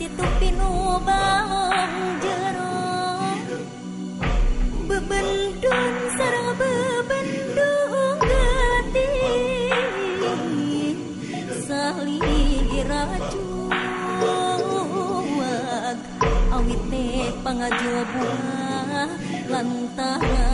Titupinubang jero Bebendun sarang bebendung gati Salih racun Awit teh pangajobuah lantangan